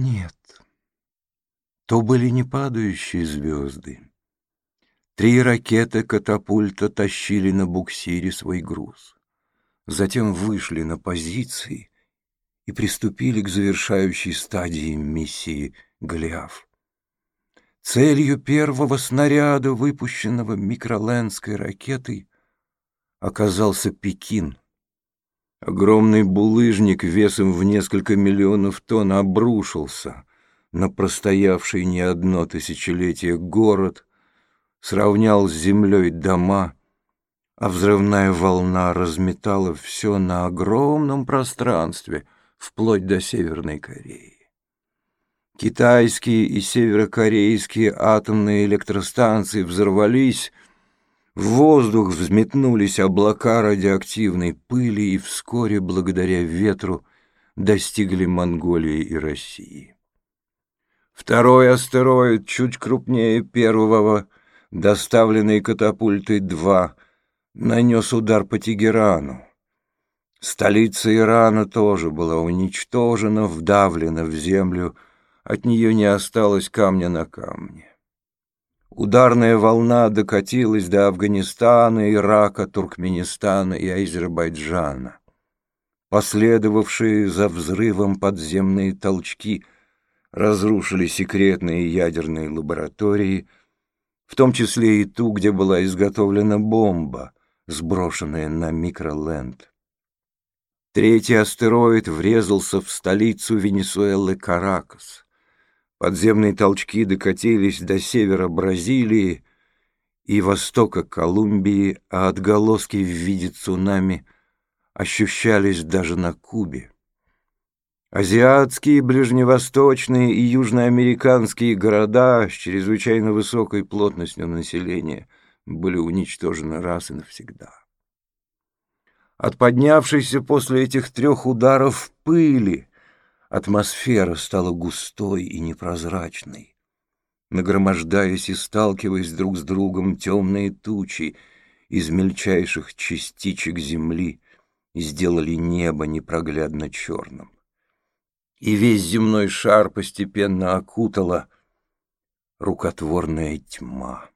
Нет, то были не падающие звезды. Три ракеты катапульта тащили на буксире свой груз. Затем вышли на позиции и приступили к завершающей стадии миссии «Голиаф». Целью первого снаряда, выпущенного микроленской ракетой, оказался Пекин. Огромный булыжник весом в несколько миллионов тонн обрушился на простоявший не одно тысячелетие город, сравнял с землей дома, а взрывная волна разметала все на огромном пространстве, вплоть до Северной Кореи. Китайские и северокорейские атомные электростанции взорвались, в воздух взметнулись облака радиоактивной пыли и вскоре, благодаря ветру, достигли Монголии и России. Второй астероид, чуть крупнее первого, доставленный катапультой-2, нанес удар по Тегерану. Столица Ирана тоже была уничтожена, вдавлена в землю, от нее не осталось камня на камне. Ударная волна докатилась до Афганистана, Ирака, Туркменистана и Азербайджана. Последовавшие за взрывом подземные толчки разрушили секретные ядерные лаборатории, в том числе и ту, где была изготовлена бомба, сброшенная на микроленд. Третий астероид врезался в столицу Венесуэлы Каракас. Подземные толчки докатились до севера Бразилии и востока Колумбии, а отголоски в виде цунами ощущались даже на Кубе. Азиатские, ближневосточные и южноамериканские города с чрезвычайно высокой плотностью населения были уничтожены раз и навсегда. От поднявшейся после этих трех ударов пыли Атмосфера стала густой и непрозрачной. Нагромождаясь и сталкиваясь друг с другом, темные тучи из мельчайших частичек земли сделали небо непроглядно черным. И весь земной шар постепенно окутала рукотворная тьма.